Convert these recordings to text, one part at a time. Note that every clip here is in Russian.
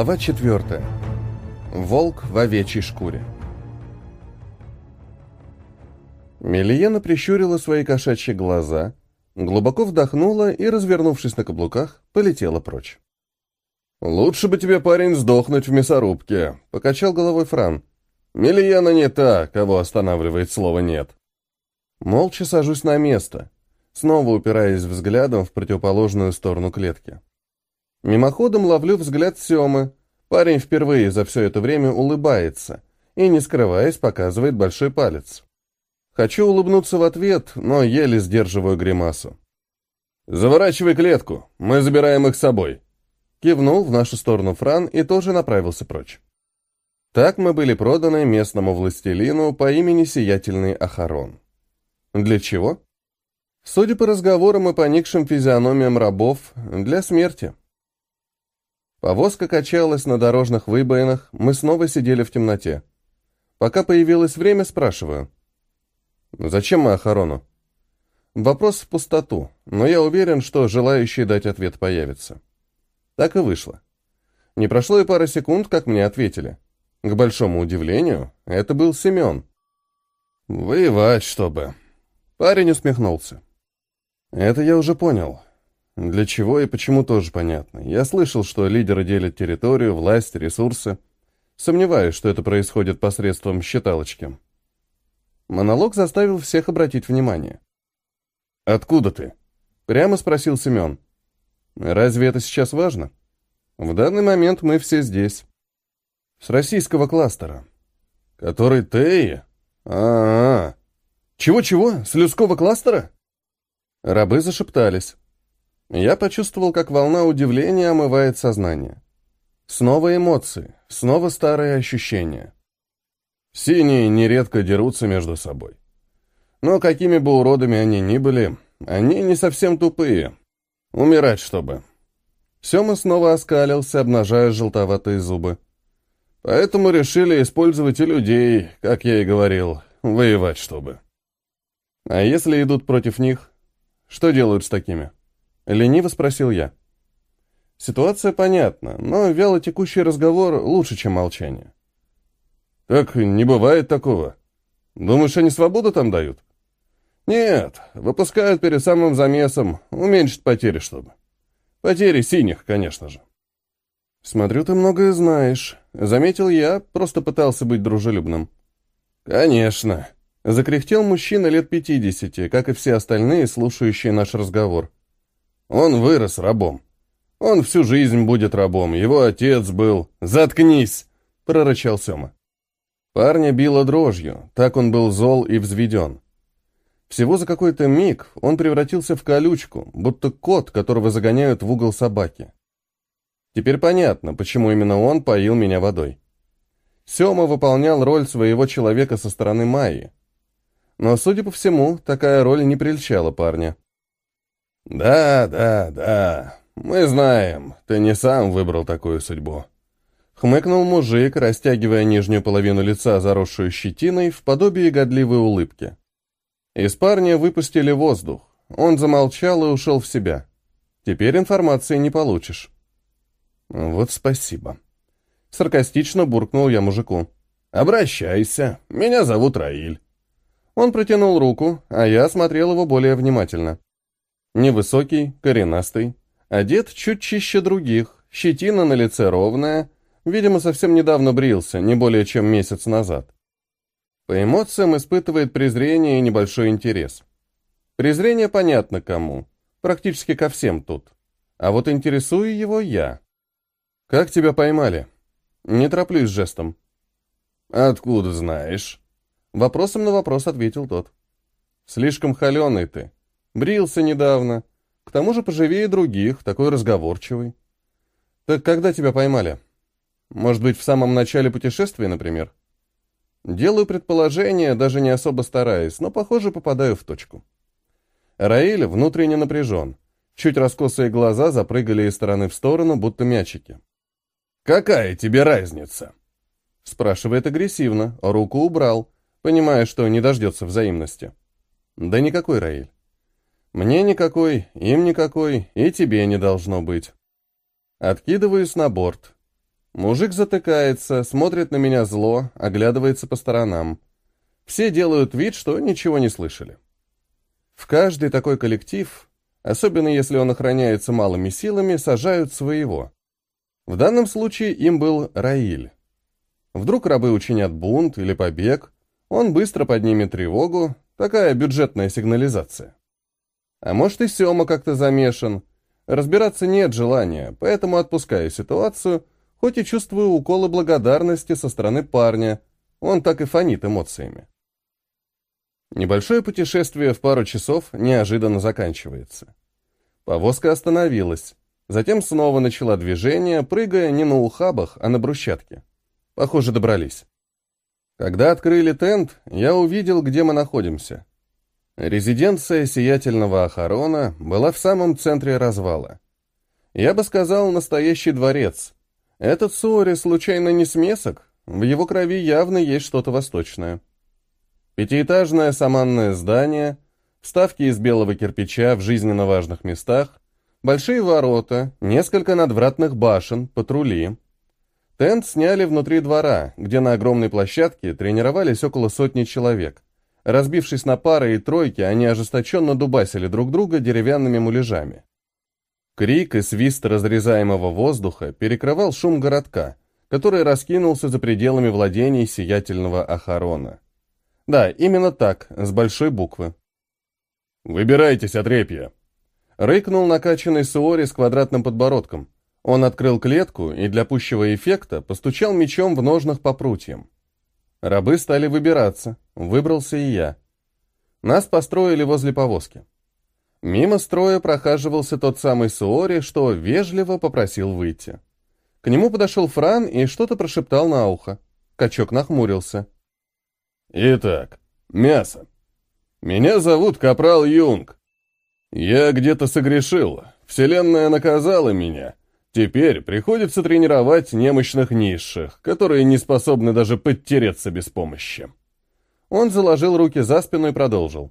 Глава 4. Волк в овечьей шкуре. Мелиена прищурила свои кошачьи глаза, глубоко вдохнула и, развернувшись на каблуках, полетела прочь. «Лучше бы тебе, парень, сдохнуть в мясорубке», — покачал головой Фран. «Мелиена не та, кого останавливает слово «нет». Молча сажусь на место, снова упираясь взглядом в противоположную сторону клетки. Мимоходом ловлю взгляд Семы. Парень впервые за все это время улыбается и, не скрываясь, показывает большой палец. Хочу улыбнуться в ответ, но еле сдерживаю гримасу. «Заворачивай клетку, мы забираем их с собой», Кивнул в нашу сторону Фран и тоже направился прочь. Так мы были проданы местному властелину по имени Сиятельный Ахарон. Для чего? Судя по разговорам и поникшим физиономиям рабов, для смерти. Повозка качалась на дорожных выбоинах, мы снова сидели в темноте. Пока появилось время, спрашиваю. «Зачем мы Ахарону?» Вопрос в пустоту, но я уверен, что желающий дать ответ появится. Так и вышло. Не прошло и пары секунд, как мне ответили. К большому удивлению, это был Семен. «Воевать, чтобы...» Парень усмехнулся. «Это я уже понял. Для чего и почему тоже понятно. Я слышал, что лидеры делят территорию, власть, ресурсы. Сомневаюсь, что это происходит посредством считалочки». Монолог заставил всех обратить внимание. «Откуда ты?» — прямо спросил Семен. Разве это сейчас важно? В данный момент мы все здесь. С российского кластера. Который ты? А, -а, -а. Чего-чего? С людского кластера? Рабы зашептались. Я почувствовал, как волна удивления омывает сознание. Снова эмоции, снова старые ощущения. Синие нередко дерутся между собой. Но какими бы уродами они ни были, они не совсем тупые. Умирать, чтобы. Сема снова оскалился, обнажая желтоватые зубы. Поэтому решили использовать и людей, как я и говорил, воевать, чтобы. А если идут против них, что делают с такими? Лениво спросил я. Ситуация понятна, но вяло текущий разговор лучше, чем молчание. Так не бывает такого. Думаешь, они свободу там дают? Нет, выпускают перед самым замесом, уменьшить потери, чтобы. Потери синих, конечно же. Смотрю, ты многое знаешь. Заметил я, просто пытался быть дружелюбным. Конечно. Закряхтел мужчина лет пятидесяти, как и все остальные, слушающие наш разговор. Он вырос рабом. Он всю жизнь будет рабом. Его отец был... Заткнись! Прорычал Сема. Парня било дрожью, так он был зол и взведен. Всего за какой-то миг он превратился в колючку, будто кот, которого загоняют в угол собаки. Теперь понятно, почему именно он поил меня водой. Сёма выполнял роль своего человека со стороны Майи. Но, судя по всему, такая роль не прельщала парня. «Да, да, да, мы знаем, ты не сам выбрал такую судьбу», Хмыкнул мужик, растягивая нижнюю половину лица, заросшую щетиной, в подобии годливой улыбки. Из парня выпустили воздух. Он замолчал и ушел в себя. Теперь информации не получишь. Вот спасибо. Саркастично буркнул я мужику. «Обращайся. Меня зовут Раиль». Он протянул руку, а я осмотрел его более внимательно. Невысокий, коренастый, одет чуть чище других, щетина на лице ровная, видимо, совсем недавно брился, не более чем месяц назад. По эмоциям испытывает презрение и небольшой интерес. Презрение понятно кому. Практически ко всем тут. А вот интересую его я. «Как тебя поймали?» Не тороплюсь жестом. «Откуда знаешь?» Вопросом на вопрос ответил тот. «Слишком холеный ты. Брился недавно. К тому же поживее других, такой разговорчивый. Так когда тебя поймали? Может быть, в самом начале путешествия, например?» Делаю предположение, даже не особо стараясь, но, похоже, попадаю в точку. Раиль внутренне напряжен. Чуть раскосые глаза запрыгали из стороны в сторону, будто мячики. «Какая тебе разница?» Спрашивает агрессивно, руку убрал, понимая, что не дождется взаимности. «Да никакой, Раиль. Мне никакой, им никакой, и тебе не должно быть». Откидываюсь на борт. Мужик затыкается, смотрит на меня зло, оглядывается по сторонам. Все делают вид, что ничего не слышали. В каждый такой коллектив, особенно если он охраняется малыми силами, сажают своего. В данном случае им был Раиль. Вдруг рабы учинят бунт или побег, он быстро поднимет тревогу, такая бюджетная сигнализация. А может и Сёма как-то замешан. Разбираться нет желания, поэтому отпускаю ситуацию, хоть и чувствую уколы благодарности со стороны парня, он так и фонит эмоциями. Небольшое путешествие в пару часов неожиданно заканчивается. Повозка остановилась, затем снова начала движение, прыгая не на ухабах, а на брусчатке. Похоже, добрались. Когда открыли тент, я увидел, где мы находимся. Резиденция сиятельного Ахарона была в самом центре развала. Я бы сказал, настоящий дворец. Этот Суори случайно не смесок, в его крови явно есть что-то восточное. Пятиэтажное саманное здание, вставки из белого кирпича в жизненно важных местах, большие ворота, несколько надвратных башен, патрули. Тент сняли внутри двора, где на огромной площадке тренировались около сотни человек. Разбившись на пары и тройки, они ожесточенно дубасили друг друга деревянными муляжами. Крик и свист разрезаемого воздуха перекрывал шум городка, который раскинулся за пределами владений сиятельного Ахарона. Да, именно так, с большой буквы. «Выбирайтесь, отрепья!» Рыкнул накачанный Суори с квадратным подбородком. Он открыл клетку и для пущего эффекта постучал мечом в ножнах по прутьям. Рабы стали выбираться, выбрался и я. Нас построили возле повозки. Мимо строя прохаживался тот самый Суори, что вежливо попросил выйти. К нему подошел Фран и что-то прошептал на ухо. Качок нахмурился. Итак, мясо. Меня зовут Капрал Юнг. Я где-то согрешил, вселенная наказала меня. Теперь приходится тренировать немощных низших, которые не способны даже подтереться без помощи. Он заложил руки за спину и продолжил.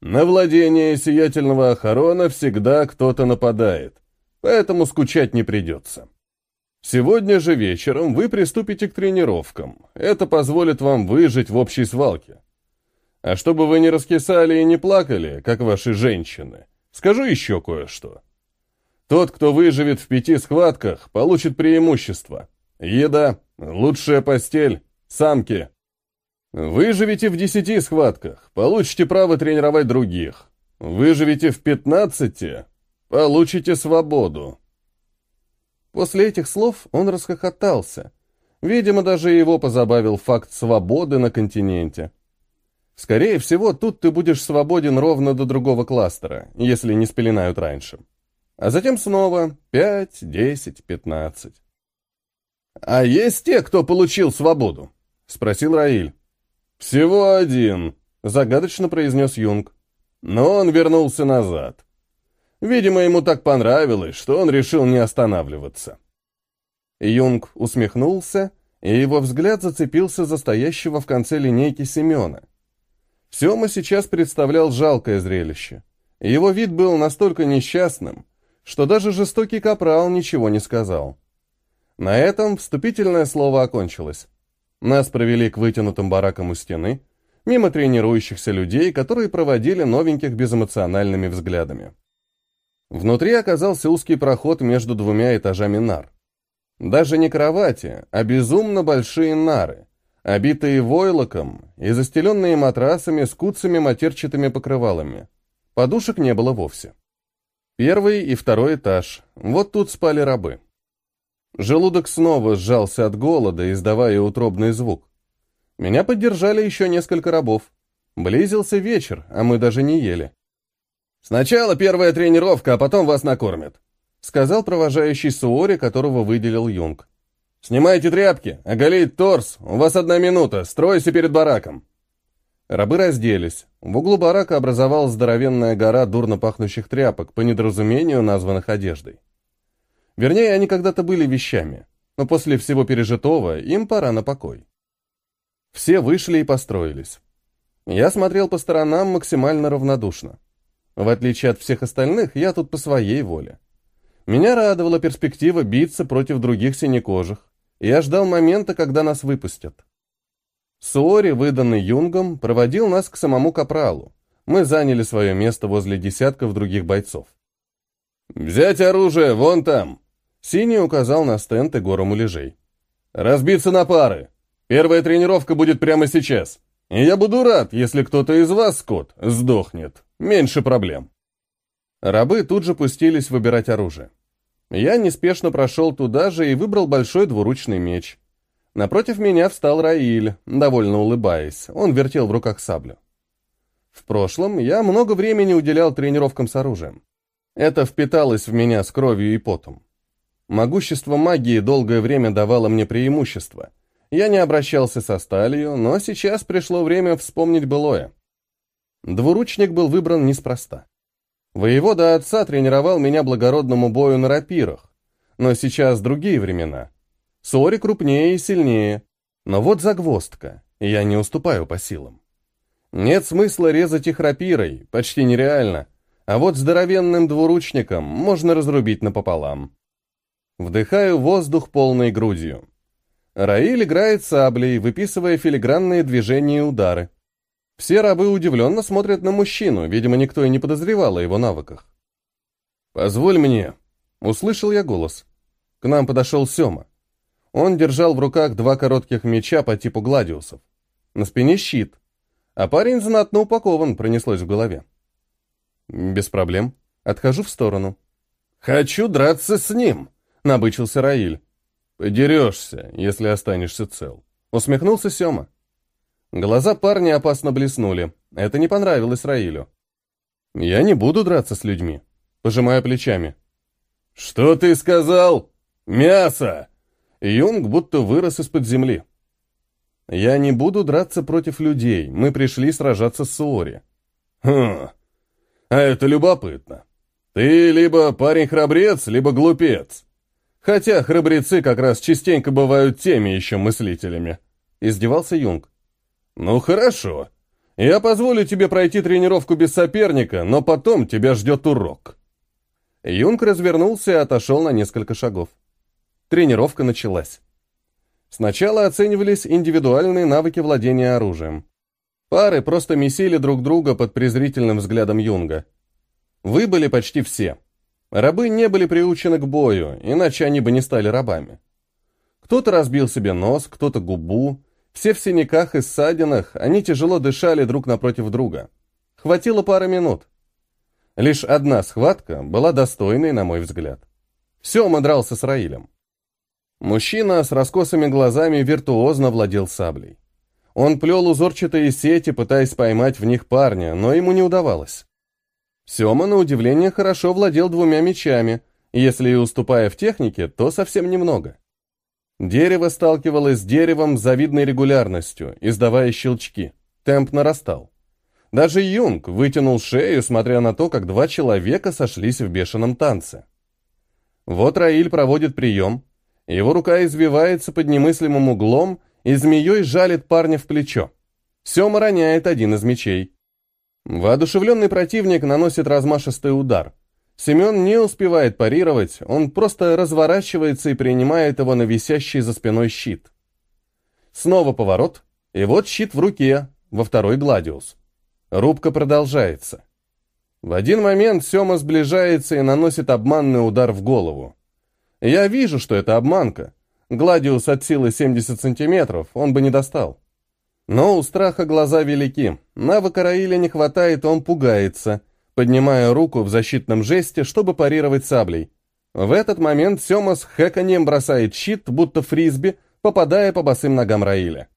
На владение сиятельного охорона всегда кто-то нападает, поэтому скучать не придется. Сегодня же вечером вы приступите к тренировкам. Это позволит вам выжить в общей свалке. А чтобы вы не раскисали и не плакали, как ваши женщины, скажу еще кое-что. Тот, кто выживет в пяти схватках, получит преимущество. Еда, лучшая постель, самки. Выживете в десяти схватках, получите право тренировать других. Выживете в пятнадцати, получите свободу. После этих слов он расхохотался. Видимо, даже его позабавил факт свободы на континенте. Скорее всего, тут ты будешь свободен ровно до другого кластера, если не спеленают раньше. А затем снова 5, 10, 15. «А есть те, кто получил свободу?» — спросил Раиль. «Всего один», — загадочно произнес Юнг. «Но он вернулся назад. Видимо, ему так понравилось, что он решил не останавливаться. Юнг усмехнулся, и его взгляд зацепился за стоящего в конце линейки Семена. Сема сейчас представлял жалкое зрелище. Его вид был настолько несчастным, что даже жестокий капрал ничего не сказал. На этом вступительное слово окончилось. Нас провели к вытянутым баракам у стены, мимо тренирующихся людей, которые проводили новеньких безэмоциональными взглядами. Внутри оказался узкий проход между двумя этажами нар. Даже не кровати, а безумно большие нары, обитые войлоком и застеленные матрасами с куцами матерчатыми покрывалами. Подушек не было вовсе. Первый и второй этаж. Вот тут спали рабы. Желудок снова сжался от голода, издавая утробный звук. Меня поддержали еще несколько рабов. Близился вечер, а мы даже не ели. «Сначала первая тренировка, а потом вас накормят», — сказал провожающий Суори, которого выделил Юнг. «Снимайте тряпки, оголить торс, у вас одна минута, стройся перед бараком». Рабы разделись. В углу барака образовалась здоровенная гора дурно пахнущих тряпок, по недоразумению названных одеждой. Вернее, они когда-то были вещами, но после всего пережитого им пора на покой. Все вышли и построились. Я смотрел по сторонам максимально равнодушно. В отличие от всех остальных, я тут по своей воле. Меня радовала перспектива биться против других синекожих. Я ждал момента, когда нас выпустят. Суори, выданный Юнгом, проводил нас к самому капралу. Мы заняли свое место возле десятков других бойцов. «Взять оружие, вон там!» Синий указал на стенд и гору муляжей. «Разбиться на пары. Первая тренировка будет прямо сейчас. И я буду рад, если кто-то из вас, Скотт, сдохнет. Меньше проблем». Рабы тут же пустились выбирать оружие. Я неспешно прошел туда же и выбрал большой двуручный меч. Напротив меня встал Раиль, довольно улыбаясь. Он вертел в руках саблю. В прошлом я много времени уделял тренировкам с оружием. Это впиталось в меня с кровью и потом. Могущество магии долгое время давало мне преимущество. Я не обращался со сталью, но сейчас пришло время вспомнить былое. Двуручник был выбран неспроста. Воевода отца тренировал меня благородному бою на рапирах, но сейчас другие времена. Сори крупнее и сильнее, но вот загвоздка, я не уступаю по силам. Нет смысла резать их рапирой, почти нереально, а вот здоровенным двуручником можно разрубить напополам. Вдыхаю воздух полной грудью. Раиль играет саблей, выписывая филигранные движения и удары. Все рабы удивленно смотрят на мужчину, видимо, никто и не подозревал о его навыках. «Позволь мне», — услышал я голос. К нам подошел Сема. Он держал в руках два коротких меча по типу гладиусов. На спине щит. А парень знатно упакован, пронеслось в голове. Без проблем. Отхожу в сторону. «Хочу драться с ним», — набычился Раиль. «Подерешься, если останешься цел», — усмехнулся Сема. Глаза парня опасно блеснули. Это не понравилось Раилю. «Я не буду драться с людьми», — пожимая плечами. «Что ты сказал? Мясо!» Юнг будто вырос из-под земли. «Я не буду драться против людей. Мы пришли сражаться с Суори». «Хм, а это любопытно. Ты либо парень-храбрец, либо глупец. Хотя храбрецы как раз частенько бывают теми еще мыслителями», — издевался Юнг. «Ну хорошо. Я позволю тебе пройти тренировку без соперника, но потом тебя ждет урок». Юнг развернулся и отошел на несколько шагов. Тренировка началась. Сначала оценивались индивидуальные навыки владения оружием. Пары просто месили друг друга под презрительным взглядом Юнга. Выбыли почти все. Рабы не были приучены к бою, иначе они бы не стали рабами. Кто-то разбил себе нос, кто-то губу, все в синяках и ссадинах, они тяжело дышали друг напротив друга. Хватило пары минут. Лишь одна схватка была достойной, на мой взгляд. Сема дрался с Раилем. Мужчина с раскосыми глазами виртуозно владел саблей. Он плел узорчатые сети, пытаясь поймать в них парня, но ему не удавалось. Сема, на удивление, хорошо владел двумя мечами, если и уступая в технике, то совсем немного. Дерево сталкивалось с деревом с завидной регулярностью, издавая щелчки. Темп нарастал. Даже Юнг вытянул шею, смотря на то, как два человека сошлись в бешеном танце. Вот Раиль проводит прием. Его рука извивается под немыслимым углом и змеей жалит парня в плечо. Сема роняет один из мечей. Воодушевленный противник наносит размашистый удар – Семен не успевает парировать, он просто разворачивается и принимает его на висящий за спиной щит. Снова поворот, и вот щит в руке, во второй гладиус. Рубка продолжается. В один момент Сема сближается и наносит обманный удар в голову. Я вижу, что это обманка. Гладиус от силы 70 сантиметров, он бы не достал. Но у страха глаза велики. Навыка Раиля не хватает, он пугается – поднимая руку в защитном жесте, чтобы парировать саблей. В этот момент Сема с хэканьем бросает щит, будто фрисби, попадая по босым ногам Раиля.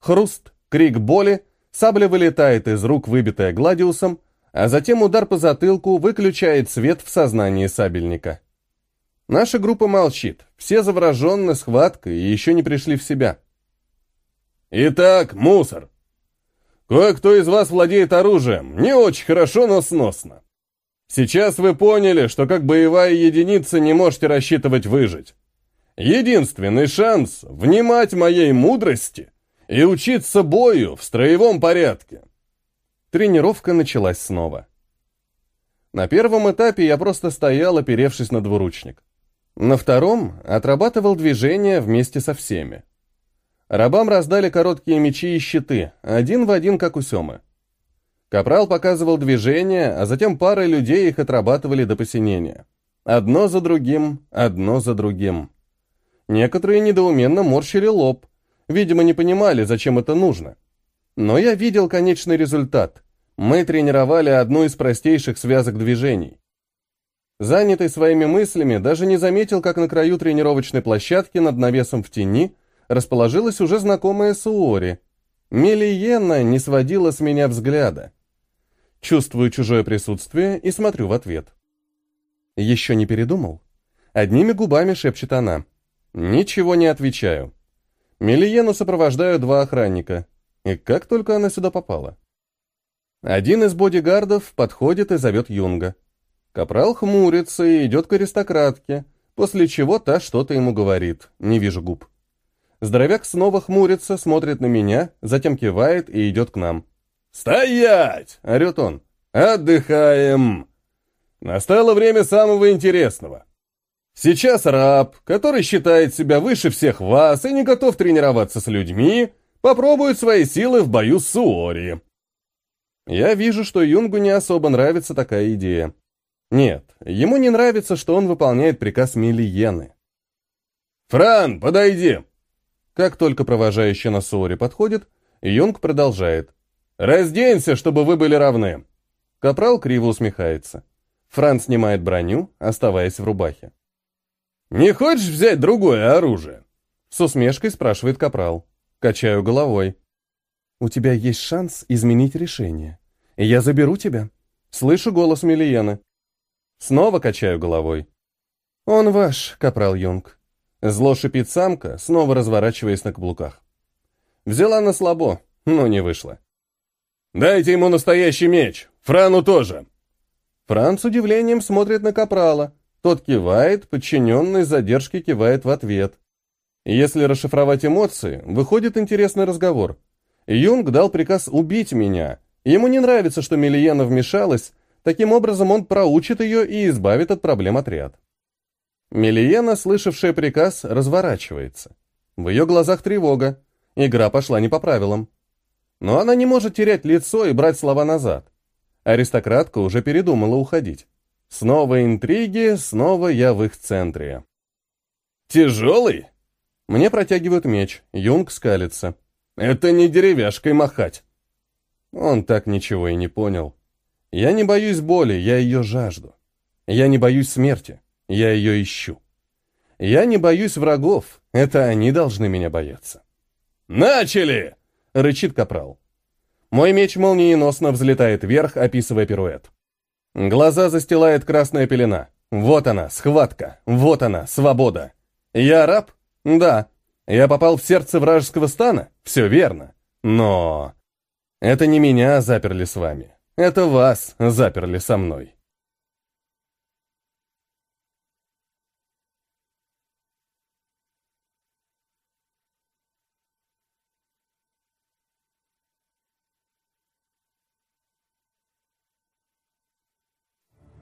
Хруст, крик боли, сабля вылетает из рук, выбитая Гладиусом, а затем удар по затылку выключает свет в сознании сабельника. Наша группа молчит, все заворожены схваткой и еще не пришли в себя. «Итак, мусор!» Кое-кто из вас владеет оружием, не очень хорошо, но сносно. Сейчас вы поняли, что как боевая единица не можете рассчитывать выжить. Единственный шанс — внимать моей мудрости и учиться бою в строевом порядке. Тренировка началась снова. На первом этапе я просто стоял, оперевшись на двуручник. На втором отрабатывал движение вместе со всеми. Рабам раздали короткие мечи и щиты, один в один, как у Семы. Капрал показывал движения, а затем пары людей их отрабатывали до посинения. Одно за другим, одно за другим. Некоторые недоуменно морщили лоб, видимо, не понимали, зачем это нужно. Но я видел конечный результат. Мы тренировали одну из простейших связок движений. Занятый своими мыслями, даже не заметил, как на краю тренировочной площадки над навесом в тени расположилась уже знакомая Суори. Мелиена не сводила с меня взгляда. Чувствую чужое присутствие и смотрю в ответ. Еще не передумал? Одними губами шепчет она. Ничего не отвечаю. Мелиену сопровождаю два охранника. И как только она сюда попала? Один из бодигардов подходит и зовет Юнга. Капрал хмурится и идет к аристократке, после чего та что-то ему говорит, не вижу губ. Здоровяк снова хмурится, смотрит на меня, затем кивает и идет к нам. «Стоять!» — орет он. «Отдыхаем!» Настало время самого интересного. Сейчас раб, который считает себя выше всех вас и не готов тренироваться с людьми, попробует свои силы в бою с Суори. Я вижу, что Юнгу не особо нравится такая идея. Нет, ему не нравится, что он выполняет приказ Милиены. «Фран, подойди!» Как только провожающий на Суори подходит, Юнг продолжает. «Разденься, чтобы вы были равны!» Капрал криво усмехается. Фран снимает броню, оставаясь в рубахе. «Не хочешь взять другое оружие?» С усмешкой спрашивает Капрал. Качаю головой. «У тебя есть шанс изменить решение. Я заберу тебя». Слышу голос Милиены. Снова качаю головой. «Он ваш, капрал Юнг». Зло шипит самка, снова разворачиваясь на каблуках. Взяла на слабо, но не вышло. «Дайте ему настоящий меч! Франу тоже!» Фран с удивлением смотрит на капрала. Тот кивает, подчиненный задержки кивает в ответ. Если расшифровать эмоции, выходит интересный разговор. Юнг дал приказ убить меня. Ему не нравится, что Милиена вмешалась, Таким образом, он проучит ее и избавит от проблем отряд. Мелиена, слышавшая приказ, разворачивается. В ее глазах тревога. Игра пошла не по правилам. Но она не может терять лицо и брать слова назад. Аристократка уже передумала уходить. Снова интриги, снова я в их центре. «Тяжелый?» Мне протягивают меч, Юнг скалится. «Это не деревяшкой махать». Он так ничего и не понял. Я не боюсь боли, я ее жажду. Я не боюсь смерти, я ее ищу. Я не боюсь врагов, это они должны меня бояться. «Начали!» — рычит капрал. Мой меч молниеносно взлетает вверх, описывая пируэт. Глаза застилает красная пелена. Вот она, схватка. Вот она, свобода. Я раб? Да. Я попал в сердце вражеского стана? Все верно. Но... Это не меня заперли с вами. Это вас заперли со мной.